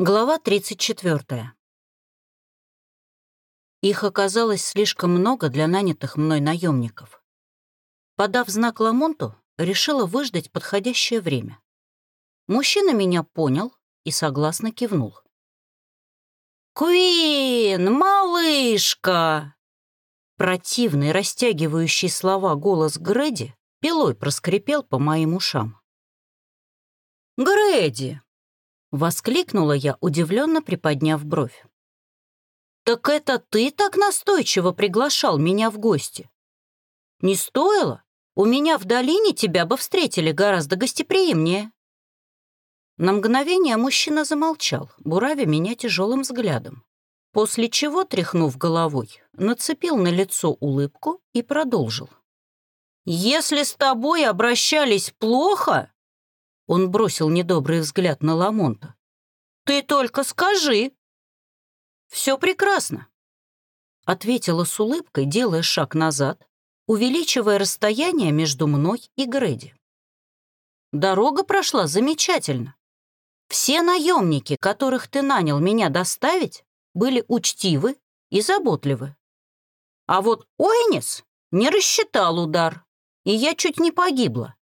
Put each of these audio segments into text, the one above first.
Глава 34. Их оказалось слишком много для нанятых мной наемников. Подав знак Ламонту, решила выждать подходящее время. Мужчина меня понял и согласно кивнул. «Куин, малышка!» Противный, растягивающий слова голос Грэди пилой проскрипел по моим ушам. «Грэди!» — воскликнула я, удивленно приподняв бровь. «Так это ты так настойчиво приглашал меня в гости? Не стоило? У меня в долине тебя бы встретили гораздо гостеприимнее». На мгновение мужчина замолчал, буравя меня тяжелым взглядом, после чего, тряхнув головой, нацепил на лицо улыбку и продолжил. «Если с тобой обращались плохо, он бросил недобрый взгляд на Ламонта. «Ты только скажи!» «Все прекрасно», — ответила с улыбкой, делая шаг назад, увеличивая расстояние между мной и Грэди. «Дорога прошла замечательно. Все наемники, которых ты нанял меня доставить, были учтивы и заботливы. А вот Ойнис не рассчитал удар, и я чуть не погибла.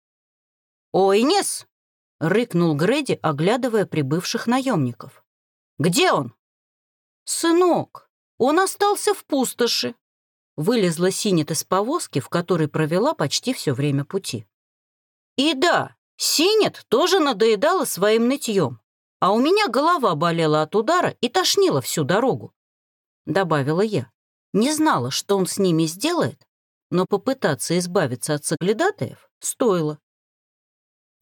Ойнис — рыкнул Грэди, оглядывая прибывших наемников. «Где он?» «Сынок, он остался в пустоши», — вылезла Синет из повозки, в которой провела почти все время пути. «И да, Синет тоже надоедала своим нытьем, а у меня голова болела от удара и тошнила всю дорогу», — добавила я. Не знала, что он с ними сделает, но попытаться избавиться от соглядатаев стоило.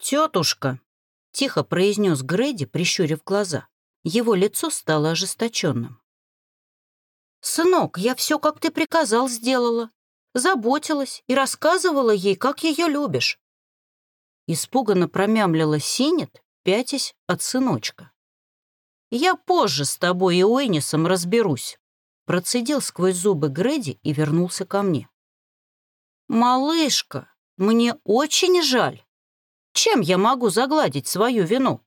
«Тетушка», — тихо произнес Грэди, прищурив глаза. Его лицо стало ожесточенным. «Сынок, я все, как ты приказал, сделала. Заботилась и рассказывала ей, как ее любишь». Испуганно промямлила Синет, пятясь от сыночка. «Я позже с тобой и Уэннисом разберусь», процедил сквозь зубы Грэди и вернулся ко мне. «Малышка, мне очень жаль. Чем я могу загладить свою вину?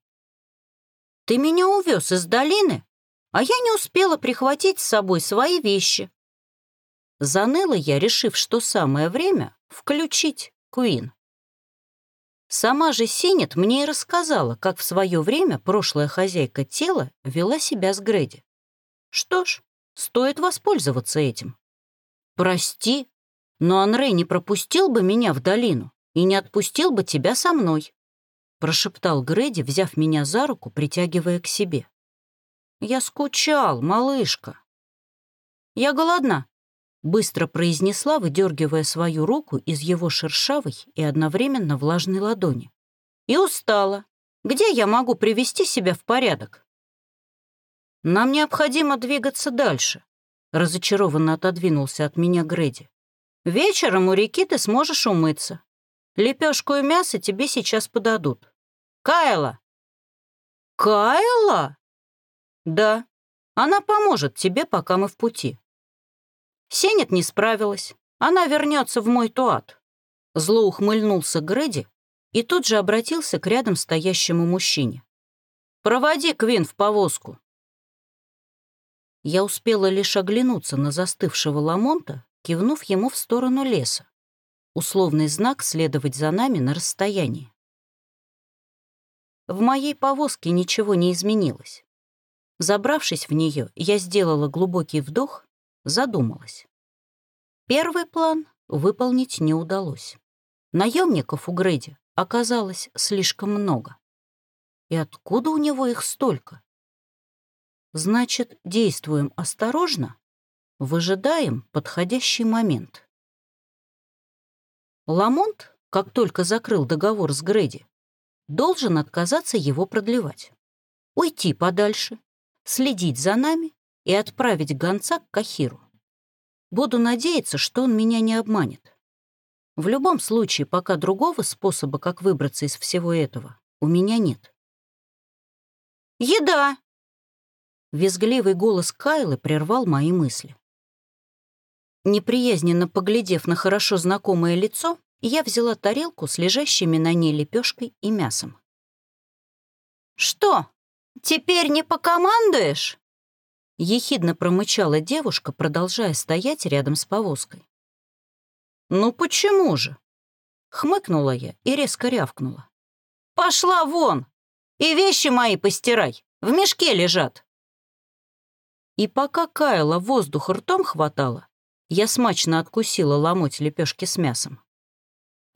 Ты меня увез из долины, а я не успела прихватить с собой свои вещи. Заныла я, решив, что самое время включить Куин. Сама же Синет мне и рассказала, как в свое время прошлая хозяйка тела вела себя с Грэди. Что ж, стоит воспользоваться этим. Прости, но Анрей не пропустил бы меня в долину и не отпустил бы тебя со мной», — прошептал Грэди, взяв меня за руку, притягивая к себе. «Я скучал, малышка». «Я голодна», — быстро произнесла, выдергивая свою руку из его шершавой и одновременно влажной ладони. «И устала. Где я могу привести себя в порядок?» «Нам необходимо двигаться дальше», — разочарованно отодвинулся от меня Грэди. «Вечером у реки ты сможешь умыться. Лепешку и мясо тебе сейчас подадут. Кайла!» «Кайла?» «Да, она поможет тебе, пока мы в пути». Сенет не справилась. Она вернется в мой туат. Зло ухмыльнулся Грэди и тут же обратился к рядом стоящему мужчине. «Проводи Квин в повозку». Я успела лишь оглянуться на застывшего Ламонта, кивнув ему в сторону леса условный знак следовать за нами на расстоянии. В моей повозке ничего не изменилось. Забравшись в нее, я сделала глубокий вдох, задумалась. Первый план выполнить не удалось. Наемников у Грэди оказалось слишком много. И откуда у него их столько? Значит, действуем осторожно, выжидаем подходящий момент. Ламонт, как только закрыл договор с Грэди, должен отказаться его продлевать. Уйти подальше, следить за нами и отправить гонца к Кахиру. Буду надеяться, что он меня не обманет. В любом случае, пока другого способа, как выбраться из всего этого, у меня нет. «Еда!» Визгливый голос Кайлы прервал мои мысли. Неприязненно поглядев на хорошо знакомое лицо, я взяла тарелку с лежащими на ней лепешкой и мясом. «Что, теперь не покомандуешь?» Ехидно промычала девушка, продолжая стоять рядом с повозкой. «Ну почему же?» Хмыкнула я и резко рявкнула. «Пошла вон! И вещи мои постирай! В мешке лежат!» И пока Кайла воздух ртом хватала, я смачно откусила ломоть лепешки с мясом.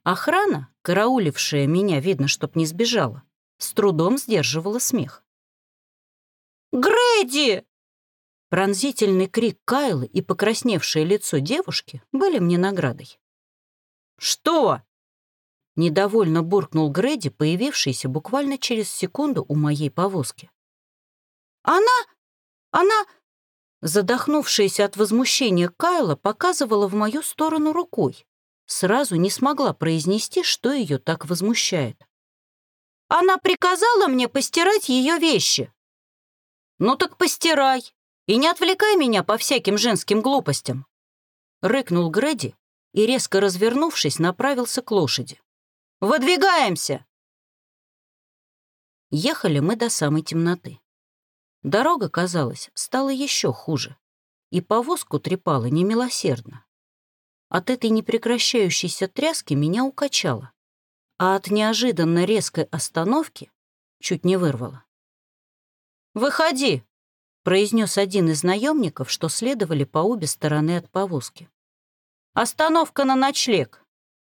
Охрана, караулившая меня, видно, чтоб не сбежала, с трудом сдерживала смех. «Грэди!» Пронзительный крик Кайлы и покрасневшее лицо девушки были мне наградой. «Что?» Недовольно буркнул Грэди, появившийся буквально через секунду у моей повозки. «Она... она...» Задохнувшаяся от возмущения Кайла показывала в мою сторону рукой. Сразу не смогла произнести, что ее так возмущает. «Она приказала мне постирать ее вещи». «Ну так постирай и не отвлекай меня по всяким женским глупостям», рыкнул Грэди и, резко развернувшись, направился к лошади. «Выдвигаемся!» Ехали мы до самой темноты. Дорога, казалось, стала еще хуже, и повозку трепала немилосердно. От этой непрекращающейся тряски меня укачало, а от неожиданно резкой остановки чуть не вырвало. «Выходи!» — произнес один из наемников, что следовали по обе стороны от повозки. «Остановка на ночлег.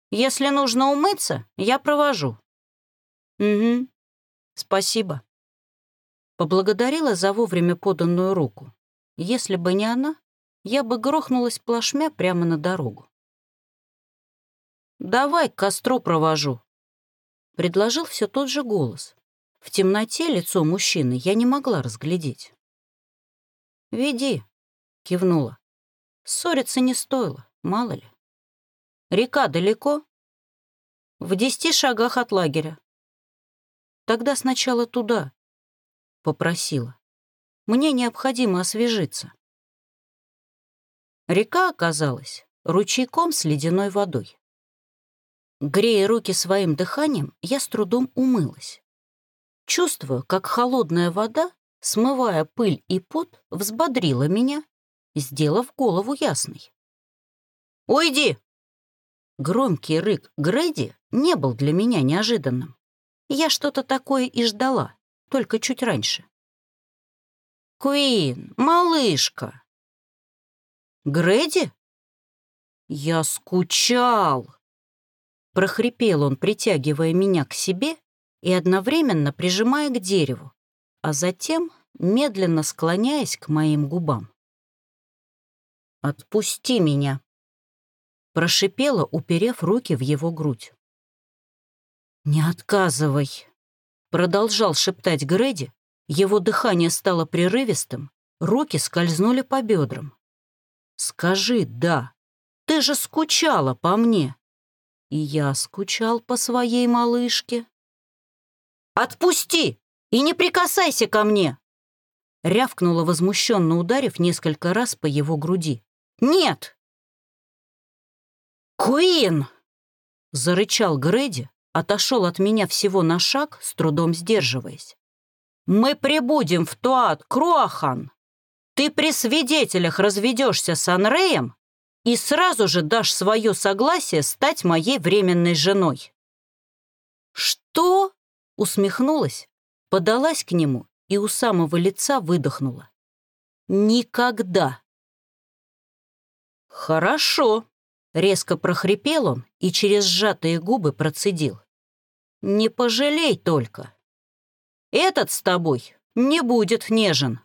Если нужно умыться, я провожу». «Угу, спасибо», Поблагодарила за вовремя поданную руку. Если бы не она, я бы грохнулась плашмя прямо на дорогу. «Давай к костру провожу», — предложил все тот же голос. В темноте лицо мужчины я не могла разглядеть. «Веди», — кивнула. Ссориться не стоило, мало ли. «Река далеко?» «В десяти шагах от лагеря». «Тогда сначала туда», — попросила. «Мне необходимо освежиться». Река оказалась ручейком с ледяной водой. Грея руки своим дыханием, я с трудом умылась. Чувствую, как холодная вода, смывая пыль и пот, взбодрила меня, сделав голову ясной. «Уйди!» Громкий рык Грэди не был для меня неожиданным. Я что-то такое и ждала только чуть раньше. «Куин, малышка!» «Грэди?» «Я скучал!» Прохрипел он, притягивая меня к себе и одновременно прижимая к дереву, а затем медленно склоняясь к моим губам. «Отпусти меня!» Прошипела, уперев руки в его грудь. «Не отказывай!» Продолжал шептать Грэди, его дыхание стало прерывистым, руки скользнули по бедрам. «Скажи «да», ты же скучала по мне». И я скучал по своей малышке. «Отпусти и не прикасайся ко мне!» Рявкнула, возмущенно ударив несколько раз по его груди. «Нет!» «Куин!» — зарычал Грэди, отошел от меня всего на шаг, с трудом сдерживаясь. «Мы прибудем в Туат, Круахан. Ты при свидетелях разведешься с Анреем и сразу же дашь свое согласие стать моей временной женой». «Что?» — усмехнулась, подалась к нему и у самого лица выдохнула. «Никогда». «Хорошо», Резко прохрипел он и через сжатые губы процедил. «Не пожалей только. Этот с тобой не будет нежен».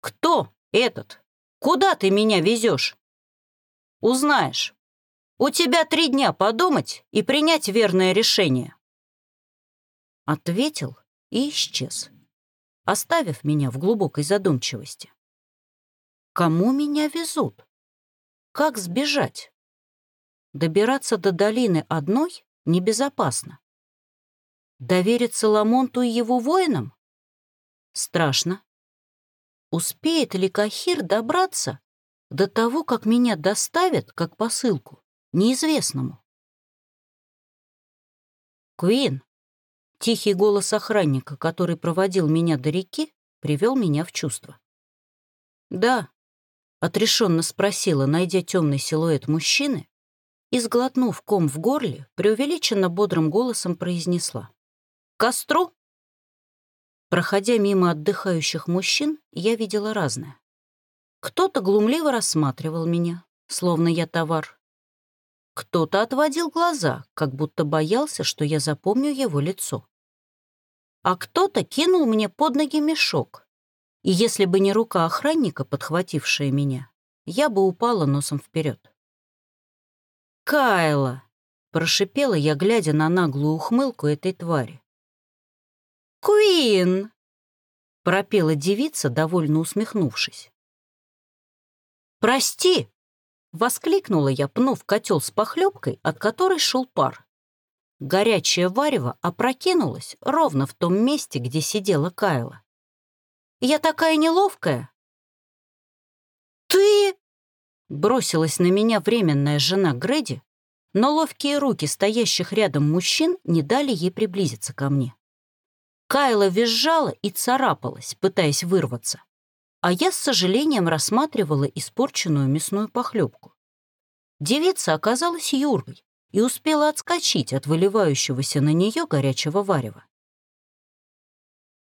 «Кто этот? Куда ты меня везешь?» «Узнаешь. У тебя три дня подумать и принять верное решение». Ответил и исчез, оставив меня в глубокой задумчивости. «Кому меня везут?» Как сбежать? Добираться до долины одной небезопасно. Довериться Ламонту и его воинам? Страшно. Успеет ли Кахир добраться до того, как меня доставят, как посылку, неизвестному? Куин, Тихий голос охранника, который проводил меня до реки, привел меня в чувство. «Да», — отрешенно спросила, найдя темный силуэт мужчины, и, сглотнув ком в горле, преувеличенно бодрым голосом произнесла. «Костру?» Проходя мимо отдыхающих мужчин, я видела разное. Кто-то глумливо рассматривал меня, словно я товар. Кто-то отводил глаза, как будто боялся, что я запомню его лицо. А кто-то кинул мне под ноги мешок. И если бы не рука охранника, подхватившая меня, я бы упала носом вперед. «Кайла!» — прошипела я, глядя на наглую ухмылку этой твари. «Куин!» — пропела девица, довольно усмехнувшись. «Прости!» — воскликнула я, пнув котел с похлебкой, от которой шел пар. Горячее варево опрокинулось ровно в том месте, где сидела Кайла. «Я такая неловкая!» «Ты...» — бросилась на меня временная жена Грэди, но ловкие руки стоящих рядом мужчин не дали ей приблизиться ко мне. Кайла визжала и царапалась, пытаясь вырваться. А я с сожалением рассматривала испорченную мясную похлебку. Девица оказалась юрой и успела отскочить от выливающегося на нее горячего варева.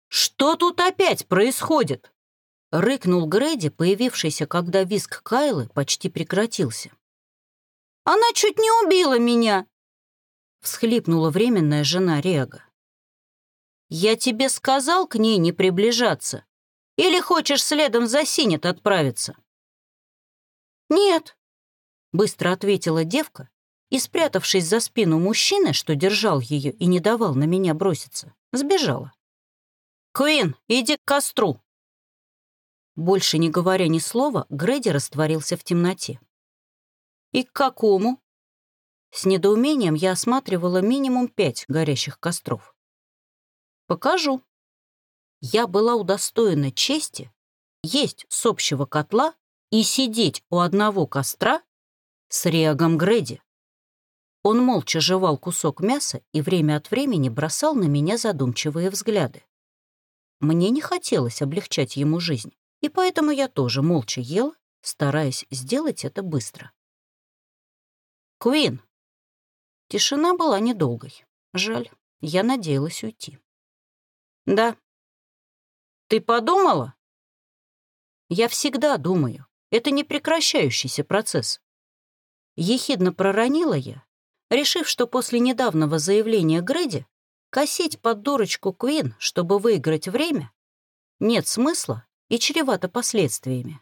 «Что тут опять происходит?» — рыкнул Грэди, появившийся, когда виск Кайлы почти прекратился. «Она чуть не убила меня!» — всхлипнула временная жена Рега. «Я тебе сказал к ней не приближаться? Или хочешь следом за Синет отправиться?» «Нет», — быстро ответила девка и, спрятавшись за спину мужчины, что держал ее и не давал на меня броситься, сбежала. «Куин, иди к костру!» Больше не говоря ни слова, Грэди растворился в темноте. «И к какому?» С недоумением я осматривала минимум пять горящих костров. Покажу. Я была удостоена чести есть с общего котла и сидеть у одного костра с Риагом Грэди. Он молча жевал кусок мяса и время от времени бросал на меня задумчивые взгляды. Мне не хотелось облегчать ему жизнь, и поэтому я тоже молча ела, стараясь сделать это быстро. «Куин!» Тишина была недолгой. Жаль, я надеялась уйти. Да. Ты подумала? Я всегда думаю. Это не прекращающийся процесс. Ехидно проронила я, решив, что после недавнего заявления Грэди косить под дурочку Куин, чтобы выиграть время, нет смысла и чревато последствиями.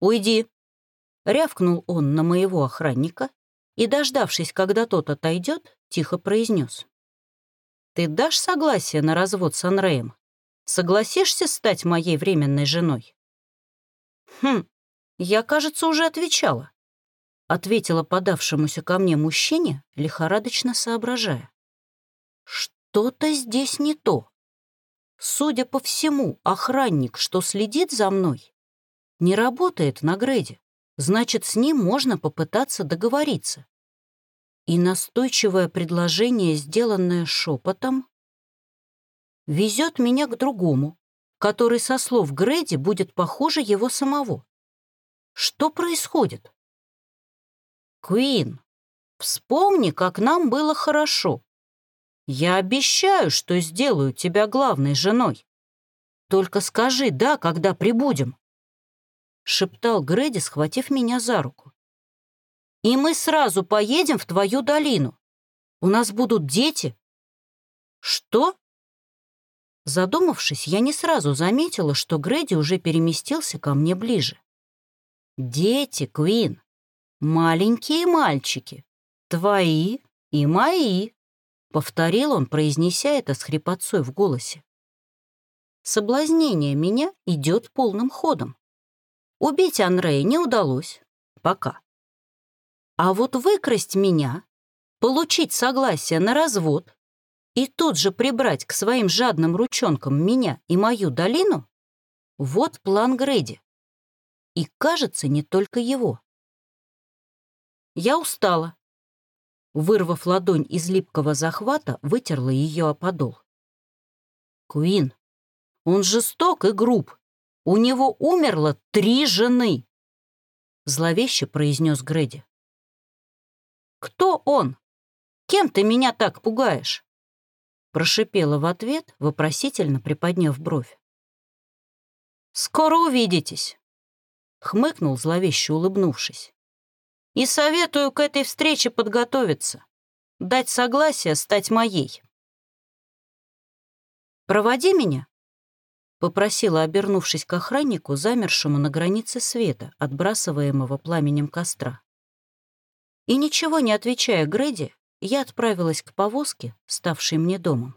«Уйди!» — рявкнул он на моего охранника и, дождавшись, когда тот отойдет, тихо произнес. Ты дашь согласие на развод с Анреем? Согласишься стать моей временной женой?» «Хм, я, кажется, уже отвечала», — ответила подавшемуся ко мне мужчине, лихорадочно соображая. «Что-то здесь не то. Судя по всему, охранник, что следит за мной, не работает на Греде, значит, с ним можно попытаться договориться. И настойчивое предложение, сделанное шепотом, везет меня к другому, который, со слов Грэди, будет похоже его самого. Что происходит? Куин, вспомни, как нам было хорошо. Я обещаю, что сделаю тебя главной женой. Только скажи «да», когда прибудем. Шептал Грэди, схватив меня за руку и мы сразу поедем в твою долину. У нас будут дети». «Что?» Задумавшись, я не сразу заметила, что Грэди уже переместился ко мне ближе. «Дети, Квин, маленькие мальчики, твои и мои», — повторил он, произнеся это с хрипотцой в голосе. Соблазнение меня идет полным ходом. Убить Анрея не удалось. Пока. А вот выкрасть меня, получить согласие на развод и тут же прибрать к своим жадным ручонкам меня и мою долину — вот план Грэди. И, кажется, не только его. Я устала. Вырвав ладонь из липкого захвата, вытерла ее о подол. «Куин, он жесток и груб. У него умерло три жены!» Зловеще произнес Грэди. «Кто он? Кем ты меня так пугаешь?» Прошипела в ответ, вопросительно приподняв бровь. «Скоро увидитесь», — хмыкнул зловеще улыбнувшись. «И советую к этой встрече подготовиться, дать согласие стать моей». «Проводи меня», — попросила, обернувшись к охраннику, замершему на границе света, отбрасываемого пламенем костра. И ничего не отвечая Грэди, я отправилась к повозке, ставшей мне домом.